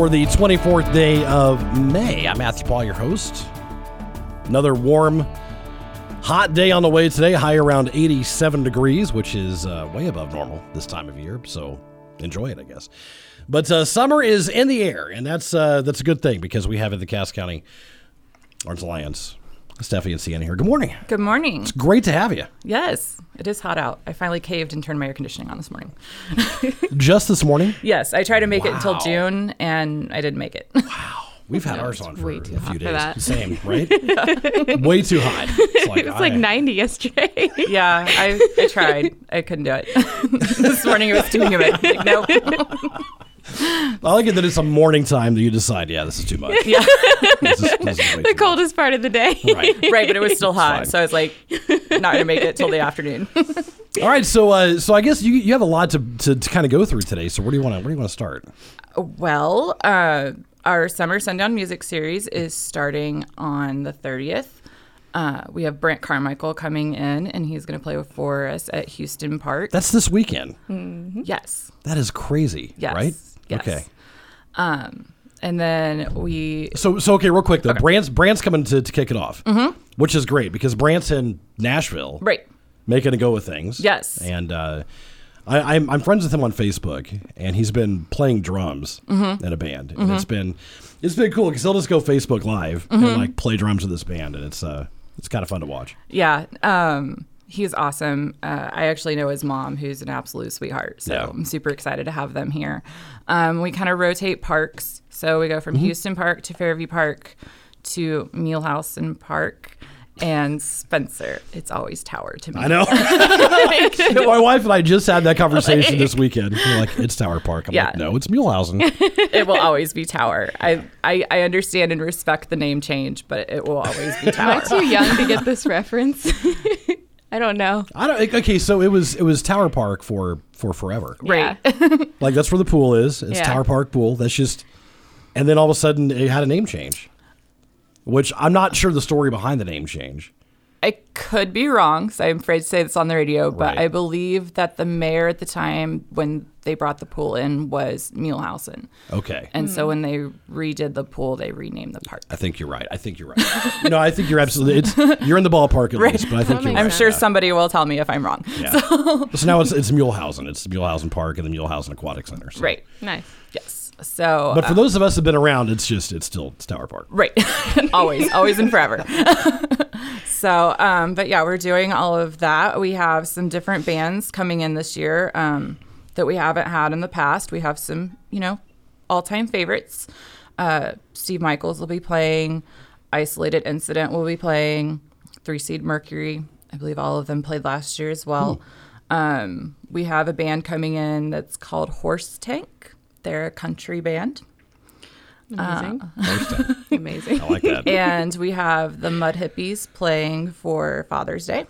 for the 24th day of May. I'm Matthew Paul, your host. Another warm, hot day on the way today, high around 87 degrees, which is uh, way above normal this time of year. So enjoy it, I guess. But uh, summer is in the air, and that's uh, that's a good thing because we have in the Cass County Arts Alliance, Stephanie and Sienna here. Good morning. Good morning. It's great to have you. Yes, it is hot out. I finally caved and turned my air conditioning on this morning. Just this morning, Yes, I tried to make it until June and I didn't make it. Wow. We've had ours on for a few days. Same, right? Way too hot. It's like, It was like 90 yesterday. yeah, I, I tried. I couldn't do it. this morning it was too humid. Like, nope. I like it that it's a morning time that you decide, yeah, this is too much. Yeah, This is, this is the too coldest part of the day. Right. right, but it was still hot. So I was like, not gonna make it till the afternoon. All right, so uh, so I guess you you have a lot to, to, to kind of go through today. So where do you want to where do you want to start? Well, uh, our summer sundown music series is starting on the 30th. Uh, we have Brant Carmichael coming in, and he's going to play for us at Houston Park. That's this weekend. yes. That is crazy, Yes. right? Yes. Okay. Um, and then we, So so okay, real quick though, Brant's Brant's coming to, to kick it off, mm-hmm. which is great because Brant's in Nashville, right. making a go of things. Yes. and uh, I, I'm I'm friends with him on Facebook, and he's been playing drums Mm-hmm. in a band, and it's been it's been cool because he'll just go Facebook Live Mm-hmm. and like play drums with this band, and it's uh it's kind of fun to watch. Yeah. Um, he's awesome. Uh, I actually know his mom, who's an absolute sweetheart. So Yeah. I'm super excited to have them here. Um, we kind of rotate parks. So we go from Mm-hmm. Houston Park to Fairview Park to Mulehausen Park and Spencer. It's always Tower to me. I know. My wife and I just had that conversation this weekend. We're like, it's Tower Park. I'm Yeah. like, no, it's Mulehausen. it will always be Tower. I, I, I understand and respect the name change, but it will always be Tower. Am Tower. I too young to get this reference? I don't know. I don't. Okay, so it was it was Tower Park for for forever. Right. Yeah. Like that's where the pool is. It's Yeah. Tower Park Pool. That's just, and then all of a sudden it had a name change, which I'm not sure the story behind the name change. I could be wrong, so I'm afraid to say this on the radio, but Right. I believe that the mayor at the time when they brought the pool in was Mulehausen. Okay. And so hmm. when they redid the pool, they renamed the park. I think you're right. I think you're right. no, I think you're absolutely. It's you're in the ballpark at least, but I think That you're right. I'm sure yeah. somebody will tell me if I'm wrong. Yeah. So, now it's it's Mulehausen. It's Mulehausen Park and the Mulehausen Aquatic Center. So. Right. Nice. Yes. So, But for uh, those of us have been around, it's just it's still it's Tower Park. right. always, always and forever. so, um, but yeah, we're doing all of that. We have some different bands coming in this year um, that we haven't had in the past. We have some, you know, all time favorites. Uh, Steve Michaels will be playing. Isolated Incident will be playing. Three Seed Mercury. I believe all of them played last year as well. Um, we have a band coming in that's called Horse Tank. They're a country band. Amazing. Uh, Amazing. I like that. And we have the Mud Hippies playing for Father's Day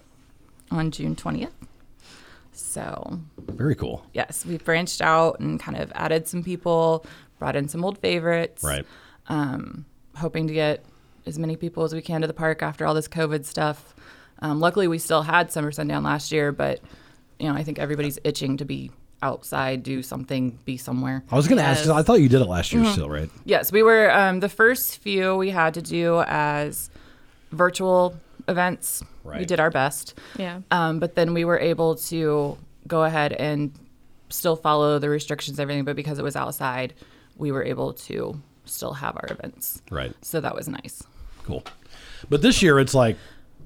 on June 20th. So, Very cool. yes, we've branched out and kind of added some people, brought in some old favorites. Right. Um, hoping to get as many people as we can to the park after all this COVID stuff. Um, luckily, we still had Summer Sundown last year, but, you know, I think everybody's itching to be outside, do something, be somewhere. I was going to ask, I thought you did it last year still, right? Yes, we were um, the first few we had to do as virtual events. We did our best. Yeah. Um, but then we were able to go ahead and still follow the restrictions, everything. But because it was outside, we were able to still have our events. Right. So that was nice. Cool. But this year it's like,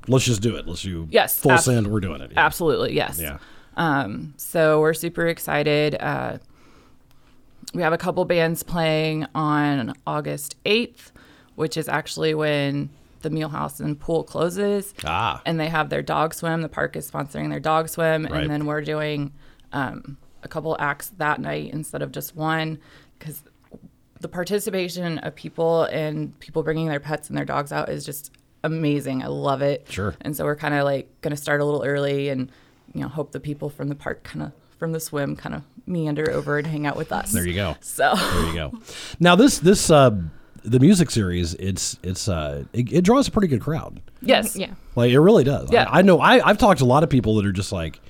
let's just do it. Let's do Yes, full ab- send. We're doing it. Yeah. Absolutely, yes. Yeah. Um, so we're super excited. Uh, we have a couple bands playing on August 8th, which is actually when the Mulehausen Pool closes. Ah. And they have their dog swim. The park is sponsoring their dog swim. Right. And then we're doing um, a couple acts that night instead of just one because the participation of people and people bringing their pets and their dogs out is just amazing. I love it. Sure. And so we're kind of like going to start a little early and you know hope the people from the park kind of from the swim kind of meander over and hang out with us. There you go. So There you go. Now this this uh, the music series it's it's uh, it, it draws a pretty good crowd. yes, Yeah. Like it really does. Yeah. I, I know. I, I've talked to a lot of people that are just like,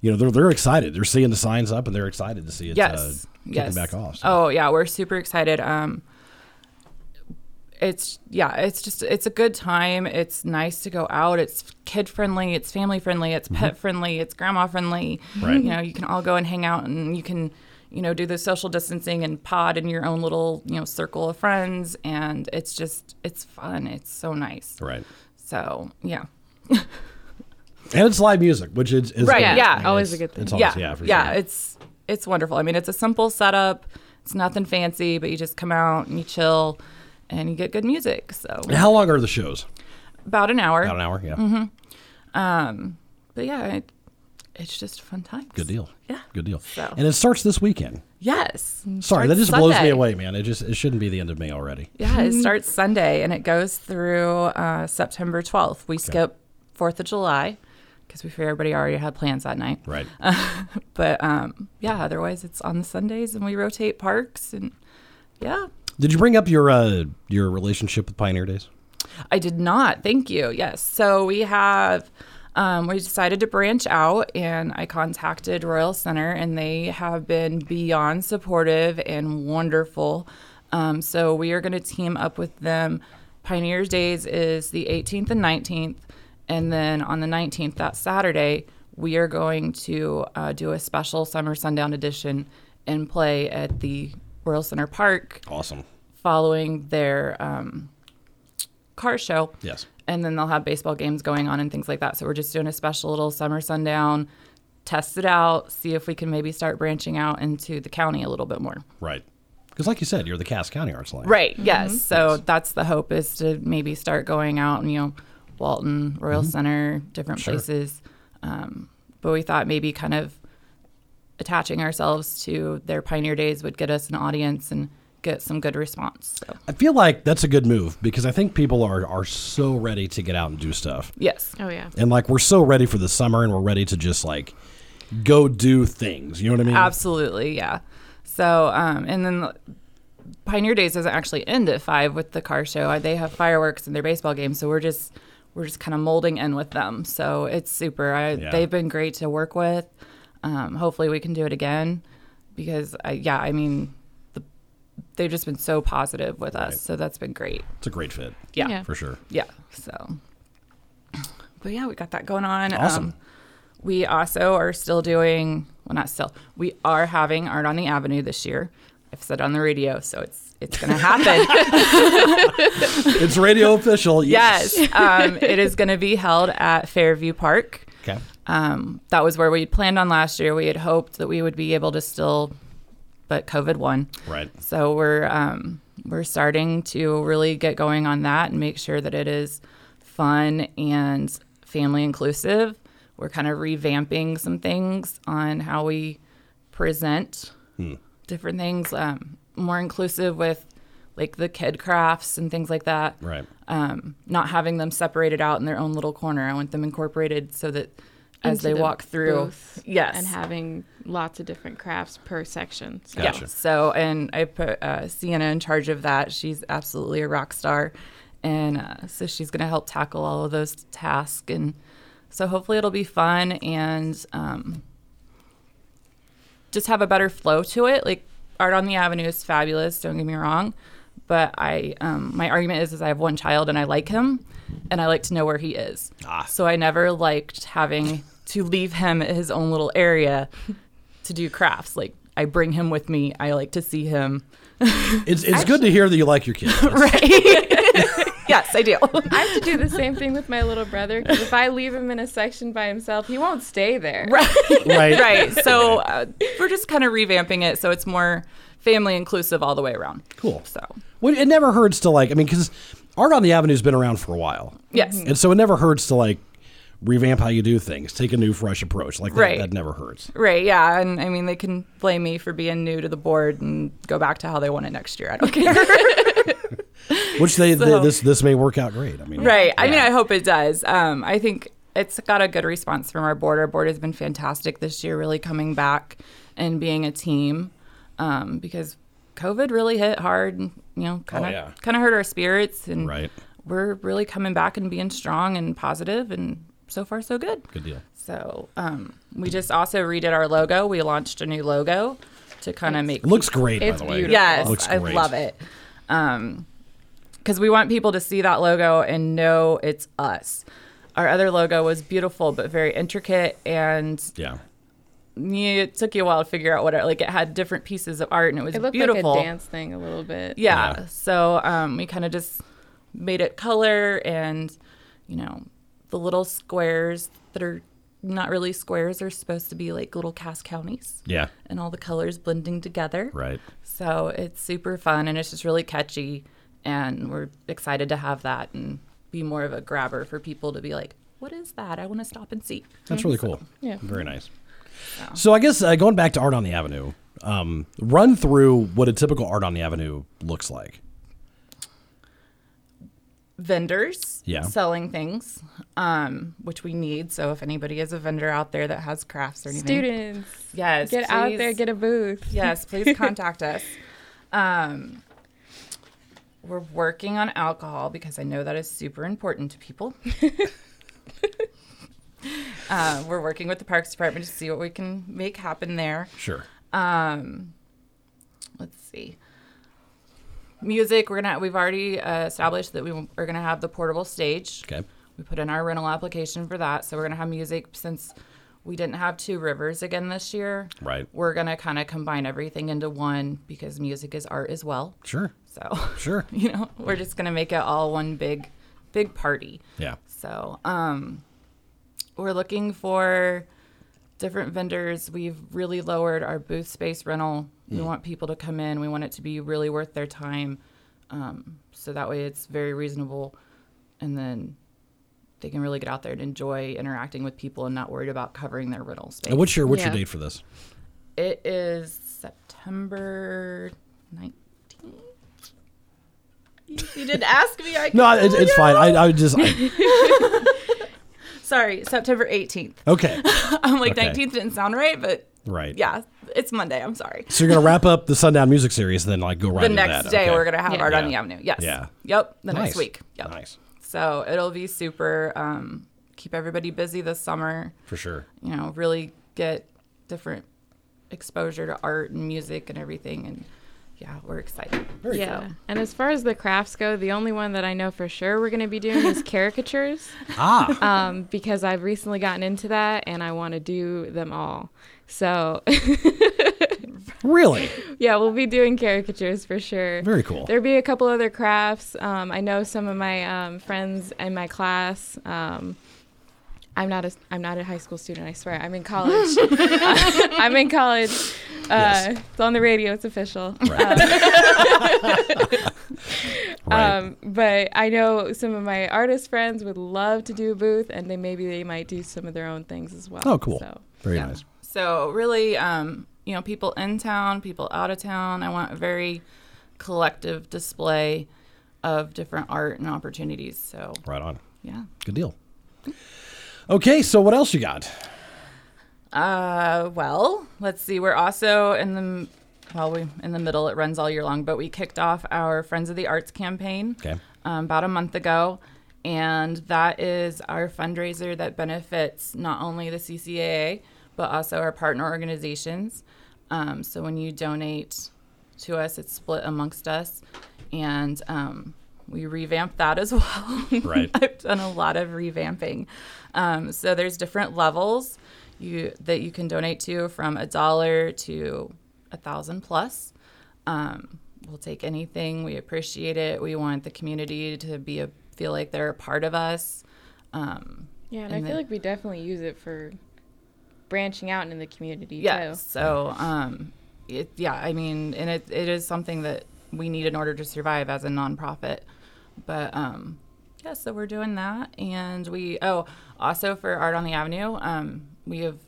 you know, they're they're excited. They're seeing the signs up and they're excited to see it. yes, uh, yes. back off. So. Oh yeah, we're super excited. Um, it's yeah, it's just it's a good time. It's nice to go out. It's kid friendly. It's family friendly. It's pet friendly. It's grandma friendly. Mm-hmm. Right. You know, you can all go and hang out, and you can you know do the social distancing and pod in your own little you know circle of friends, and it's just it's fun. It's so nice. Right. So yeah. And it's live music, which is, is Right, great. yeah. I mean, Always a good thing. It's always, yeah, for yeah, sure. it's it's wonderful. I mean, it's a simple setup. It's nothing fancy, but you just come out and you chill, and you get good music. So How long are the shows? about an hour. About an hour. Yeah. Um, but yeah, it, it's just fun times. Good deal. Yeah. Good deal. So- And it starts this weekend. Yes. Sorry, that Starts just blows me Sunday. away, man. It just it shouldn't be the end of May already. Yeah, it starts Sunday and it goes through uh, September 12th. We skip Fourth of July because we figure everybody already had plans that night. Right. But um, yeah, otherwise it's on the Sundays and we rotate parks and yeah. Did you bring up your uh, your relationship with Pioneer Days? I did not. Thank you. Yes. So we have, um, we decided to branch out, and I contacted Royal Center, and they have been beyond supportive and wonderful. Um, so we are going to team up with them. Pioneers Days is the 18th and 19th, and then on the 19th, that Saturday, we are going to uh, do a special summer sundown edition and play at the Royal Center Park Awesome. following their um, car show. Yes. And then they'll have baseball games going on and things like that. So we're just doing a special little summer sundown, test it out, see if we can maybe start branching out into the county a little bit more. Right. Because like you said, you're the Cass County Arts Alliance. Right. Yes. So that's the hope is to maybe start going out and you know, Walton, Royal Center, different Sure. places. Um, but we thought maybe kind of attaching ourselves to their pioneer days would get us an audience and get some good response. So I feel like that's a good move because I think people are are so ready to get out and do stuff. yes. Oh yeah. And like we're so ready for the summer and we're ready to just like go do things. You know what I mean? Absolutely, yeah. So, um, and then Pioneer Days doesn't actually end at five with the car show. They have fireworks and their baseball game, so we're just we're just kind of molding in with them. So it's super. I, Yeah. They've been great to work with. Um, hopefully, we can do it again because, I, yeah, I mean, the, they've just been so positive with us. So that's been great. It's a great fit. Yeah, Yeah. For sure. yeah. So, but yeah, we got that going on. Awesome. Um, we also are still doing well, not still. We are having art on the avenue this year. I've said on the radio, so it's it's going to happen. It's radio official. yes, um, it is going to be held at Fairview Park. Okay. Um, that was where we had planned on last year. We had hoped that we would be able to still, but COVID won. Right. So we're um, we're starting to really get going on that and make sure that it is fun and family inclusive. We're kind of revamping some things on how we present different things, um, more inclusive with like the kid crafts and things like that. Right. Um, not having them separated out in their own little corner. I want them incorporated so that as they the walk through, booth yes, And having lots of different crafts per section. So. Gotcha. yeah. So, and I put uh, Sienna in charge of that. She's absolutely a rock star. And uh, so she's going to help tackle all of those tasks. And so hopefully it'll be fun and um, just have a better flow to it. Like Art on the Avenue is fabulous, don't get me wrong. But I, um, my argument is, is I have one child and I like him and I like to know where he is. So I never liked having to leave him at his own little area to do crafts. Like I bring him with me. I like to see him. It's it's good to hear that you like your kids. Right. yes, I do. I have to do the same thing with my little brother because if I leave him in a section by himself, he won't stay there. right. Right. right. So uh, we're just kind of revamping it so it's more family inclusive all the way around. Cool. So Well, it never hurts to like. I mean, because Art on the Avenue's been around for a while. yes. And so it never hurts to like revamp how you do things, take a new, fresh approach. Like that, Right. that never hurts. Right, yeah. And I mean, they can blame me for being new to the board and go back to how they want it next year. I don't care. Which they, they this this may work out great. I mean, right. I mean. I hope it does. Um, I think it's got a good response from our board. Our board has been fantastic this year, really coming back and being a team um, because COVID really hit hard and, you know, kind of Oh, yeah. kind of hurt our spirits. And Right. we're really coming back and being strong and positive and so far so good. Good deal. So um, we just also redid our logo. We launched a new logo to kind of make It looks great, It's by the way. beautiful. Yes, Looks I love it. Um, because we want people to see that logo and know it's us. Our other logo was beautiful but very intricate, and Yeah. yeah, it took you a while to figure out what it like. It had different pieces of art, and it was It looked beautiful. like a dance thing a little bit. Yeah. Yeah. So um, we kind of just made it color and, you know, the little squares that are not really squares are supposed to be like little Cass counties Yeah. and all the colors blending together. Right. So it's super fun and it's just really catchy. And we're excited to have that and be more of a grabber for people to be like, what is that? I want to stop and see. That's really cool. Yeah. Very nice. So I guess uh, going back to Art on the Avenue, um, run through what a typical Art on the Avenue looks like. Vendors Yeah. selling things, um, which we need. So if anybody is a vendor out there that has crafts or anything, Students, yes, get out there, get a booth. yes, please contact us. Um, we're working on alcohol because I know that is super important to people. uh, we're working with the Parks Department to see what we can make happen there. Sure. Um, let's see. Music, we're gonna. We've already uh, established that we are gonna have the portable stage. Okay. We put in our rental application for that, so we're gonna have music since we didn't have two rivers again this year. Right. We're gonna kind of combine everything into one because music is art as well. Sure. So Sure. you know, we're just gonna make it all one big, big party. Yeah. So, um, we're looking for different vendors. We've really lowered our booth space rental. We want people to come in. We want it to be really worth their time. Um, so that way it's very reasonable. And then they can really get out there and enjoy interacting with people and not worried about covering their rental space. And what's your what's your date for this? It is September 19th. You you didn't ask me. I No, can it's, it's you. fine. I, I just I- Sorry, September 18th. okay. I'm like Okay. 19th didn't sound right, but Right. yeah, it's Monday. I'm sorry. So you're gonna wrap up the Sundown Music Series, and then like go right the into next that. day Okay. we're gonna have Yeah. art on the avenue. Yes. Yeah. Yep. The Nice. next week. Yep. Nice So it'll be super. Um, keep everybody busy this summer. for sure. You know, really get different exposure to art and music and everything. And yeah, we're excited. yeah. And as far as the crafts go, the only one that I know for sure we're going to be doing is caricatures Ah, um, because I've recently gotten into that and I want to do them all. So, really? yeah, we'll be doing caricatures for sure. Very cool. There'll be a couple other crafts. Um, I know some of my um, friends in my class. Um, I'm not a I'm not a high school student. I swear. I'm in college. I'm in college. Uh, Yes. It's on the radio. It's official. Right. right. Um, but I know some of my artist friends would love to do a booth, and they maybe they might do some of their own things as well. oh, cool. So Very Yeah. nice. So really, um, you know, people in town, people out of town. I want a very collective display of different art and opportunities. So Right on. yeah. Good deal. Okay, so what else you got? Uh, well, let's see. We're also in the well, we in the middle. It runs all year long, but we kicked off our Friends of the Arts campaign Okay. um, about a month ago, and that is our fundraiser that benefits not only the CCAA but also our partner organizations. Um, so when you donate to us, it's split amongst us, and um, we revamped that as well. Right. I've done a lot of revamping. Um, so there's different levels you that you can donate to from a dollar to a thousand plus. Um, we'll take anything. We appreciate it. We want the community to be a feel like they're a part of us. Um, yeah, and, And I feel like we definitely use it for branching out in the community yeah. too. So um, it, yeah, I mean, and it, it is something that we need in order to survive as a nonprofit. But um, yeah, so we're doing that, and we oh also for Art on the Avenue, um, we have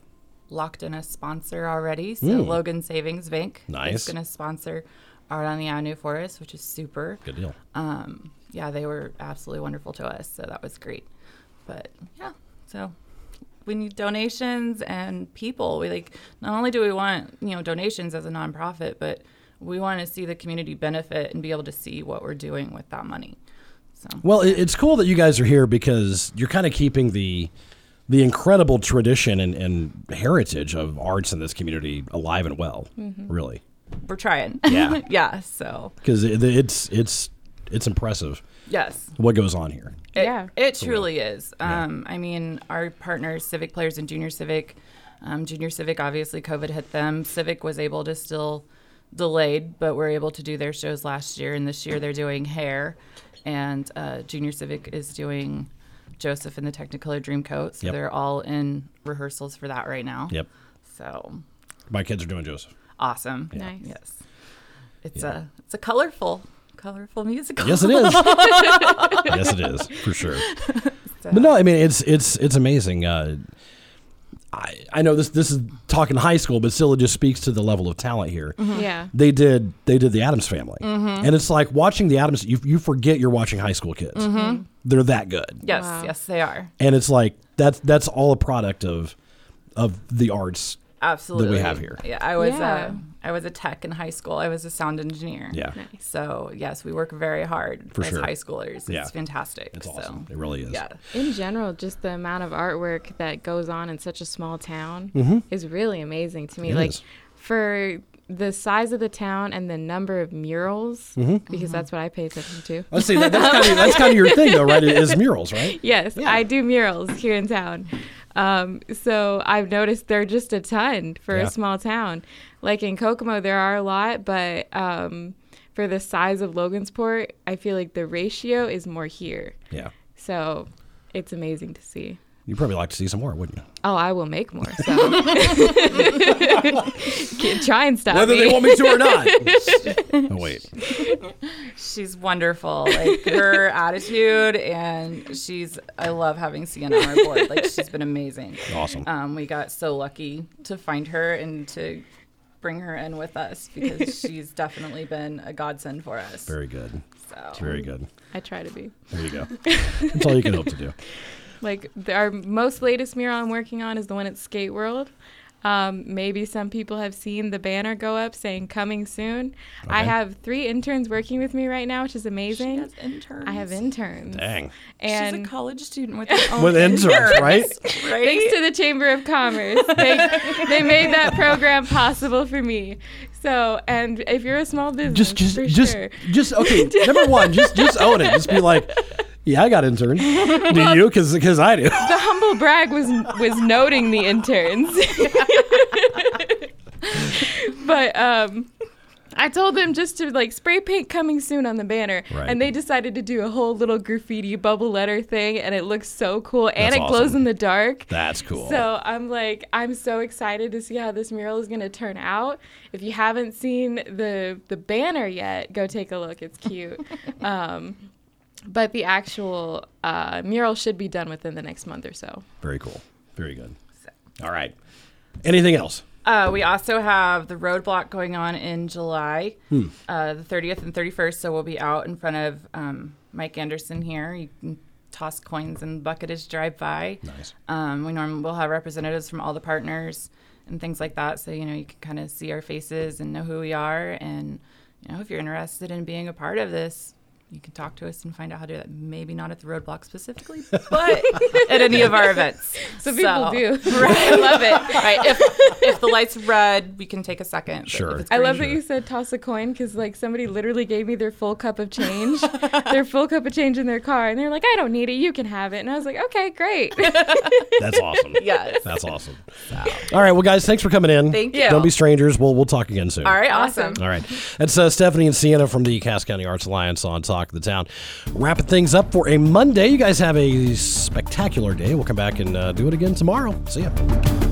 locked in a sponsor already. So Logan Savings Bank Nice. is going to sponsor Art on the Avenue for us, which is super. Good deal. Um, yeah, they were absolutely wonderful to us, so that was great. But yeah, so we need donations and people. We like not only do we want you know donations as a nonprofit, but we want to see the community benefit and be able to see what we're doing with that money. So Well, it's cool that you guys are here because you're kind of keeping the the incredible tradition and, and heritage of arts in this community alive and well. Really, we're trying. Yeah. yeah. So because it, it's it's it's impressive yes. what goes on here. It, Yeah. it truly is. Um, I mean, our partners, Civic Players and Junior Civic, um, Junior Civic, obviously COVID hit them. Civic was able to still delayed, but were able to do their shows last year, and this year they're doing Hair, and uh, Junior Civic is doing Joseph and the Technicolor Dreamcoat. So Yep. they're all in rehearsals for that right now. Yep, So my kids are doing Joseph. awesome. Nice. Yes. It's a it's a colorful colorful musical. Yes, it is. yes, it is for sure. But no, I mean it's it's it's amazing. Uh, I I know this this is talking high school, but still it just speaks to the level of talent here. Mm-hmm. Yeah. They did they did the Addams Family, mm-hmm. and it's like watching the Addams. You you forget you're watching high school kids. Mm-hmm. They're that good, Yes, Wow. yes, they are. and it's like that's that's all a product of of the arts. absolutely that we have here. Yeah, I was Yeah. uh, I was a tech in high school. I was a sound engineer. Yeah, So yes, we work very hard For as sure. high schoolers. It's Yeah. fantastic. it's so, awesome. It really is. Yeah. In general, just the amount of artwork that goes on in such a small town is really amazing to me. Mm-hmm. It like is. for the size of the town and the number of murals, Mm-hmm. because that's what I pay attention to. Let's see. That, that's kind of that's kind of your thing, though, right? Is murals, right? Yes, I do murals here in town. Um, so I've noticed there are just a ton for Yeah. a small town. Like in Kokomo, there are a lot, but um, for the size of Logansport, I feel like the ratio is more here. Yeah. So it's amazing to see. You'd probably like to see some more, wouldn't you? Oh, I will make more. So try and stop Whether me. they want me to or not. oh wait. She's wonderful. Like her attitude, and she's. I love having Sienna on our board. Like she's been amazing. Awesome. Um, we got so lucky to find her and to bring her in with us because she's definitely been a godsend for us. Very good. so Very good. I try to be. There you go. That's all you can hope to do. Like the, our most latest mural I'm working on is the one at Skate World. Um, maybe some people have seen the banner go up saying "Coming soon." I have three interns working with me right now, which is she amazing. has interns. I have interns. Dang. And she's a college student with her own With interns, right? right? thanks to the Chamber of Commerce, they, they made that program possible for me. So, and if you're a small business, Just just for just sure. just okay. Number one, just just own it. Just be like, yeah, I got interns. Do you? Because because I do. the humble brag was was noting the interns. but um I told them just to like spray paint coming soon on the banner, Right. and they decided to do a whole little graffiti bubble letter thing, and it looks so cool, and That's it glows in the dark. That's cool. So I'm like, I'm so excited to see how this mural is gonna turn out. If you haven't seen the the banner yet, go take a look. It's cute. um, but the actual uh, mural should be done within the next month or so. Very cool. Very good. All right. Anything else? Uh, we also have the roadblock going on in July, uh, the 30th and 31st. So we'll be out in front of um, Mike Anderson here. You can toss coins and bucket as you drive by. Nice. Um, we normally will have representatives from all the partners and things like that. So, you know, you can kind of see our faces and know who we are. And, you know, if you're interested in being a part of this, you can talk to us and find out how to do that. Maybe not at the roadblock specifically, but at any of our events. Some people do. Right. I love it. Right. If, if the light's red, we can take a second. Sure. it's I love green- that you said toss a coin because like somebody literally gave me their full cup of change, their full cup of change in their car, and they're like, "I don't need it, you can have it." And I was like, "Okay, great." That's awesome. Yes. That's awesome. All right. Well, guys, thanks for coming in. Thank you. Don't be strangers. We'll we'll talk again soon. All right. Awesome. Awesome. All right. That's uh, Stephanie and Sienna from the Cass County Arts Alliance on Talk of the Town. Wrapping things up for a Monday. You guys have a spectacular day. We'll come back and uh, do it again tomorrow. See ya.